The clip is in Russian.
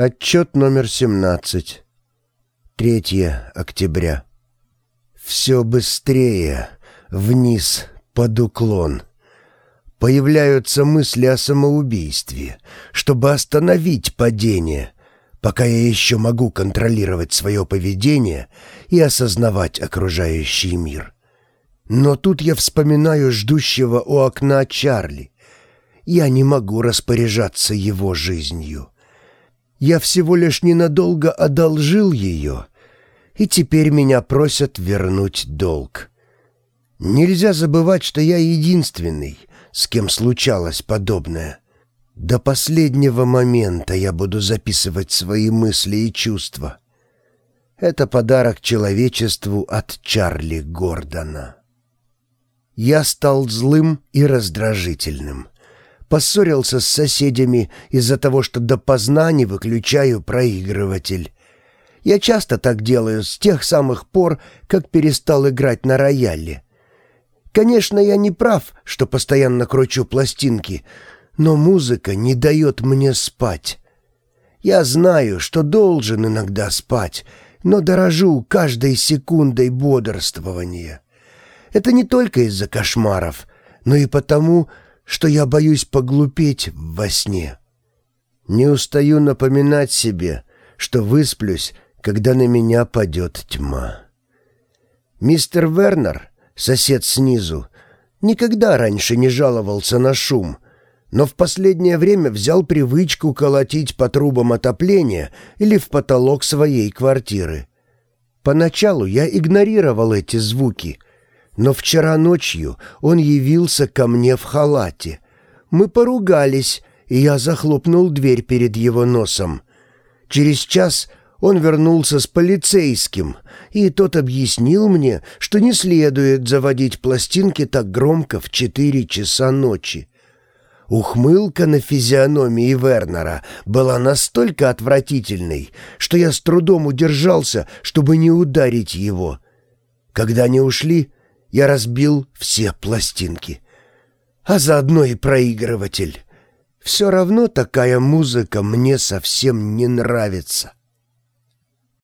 Отчет номер 17. 3 октября. Все быстрее, вниз, под уклон. Появляются мысли о самоубийстве, чтобы остановить падение, пока я еще могу контролировать свое поведение и осознавать окружающий мир. Но тут я вспоминаю ждущего у окна Чарли. Я не могу распоряжаться его жизнью. Я всего лишь ненадолго одолжил ее, и теперь меня просят вернуть долг. Нельзя забывать, что я единственный, с кем случалось подобное. До последнего момента я буду записывать свои мысли и чувства. Это подарок человечеству от Чарли Гордона. Я стал злым и раздражительным — поссорился с соседями из-за того, что допоздна не выключаю проигрыватель. Я часто так делаю с тех самых пор, как перестал играть на рояле. Конечно, я не прав, что постоянно кручу пластинки, но музыка не дает мне спать. Я знаю, что должен иногда спать, но дорожу каждой секундой бодрствования. Это не только из-за кошмаров, но и потому, что я боюсь поглупеть во сне. Не устаю напоминать себе, что высплюсь, когда на меня падет тьма. Мистер Вернер, сосед снизу, никогда раньше не жаловался на шум, но в последнее время взял привычку колотить по трубам отопления или в потолок своей квартиры. Поначалу я игнорировал эти звуки — но вчера ночью он явился ко мне в халате. Мы поругались, и я захлопнул дверь перед его носом. Через час он вернулся с полицейским, и тот объяснил мне, что не следует заводить пластинки так громко в четыре часа ночи. Ухмылка на физиономии Вернера была настолько отвратительной, что я с трудом удержался, чтобы не ударить его. Когда они ушли, я разбил все пластинки, а заодно и проигрыватель. Все равно такая музыка мне совсем не нравится.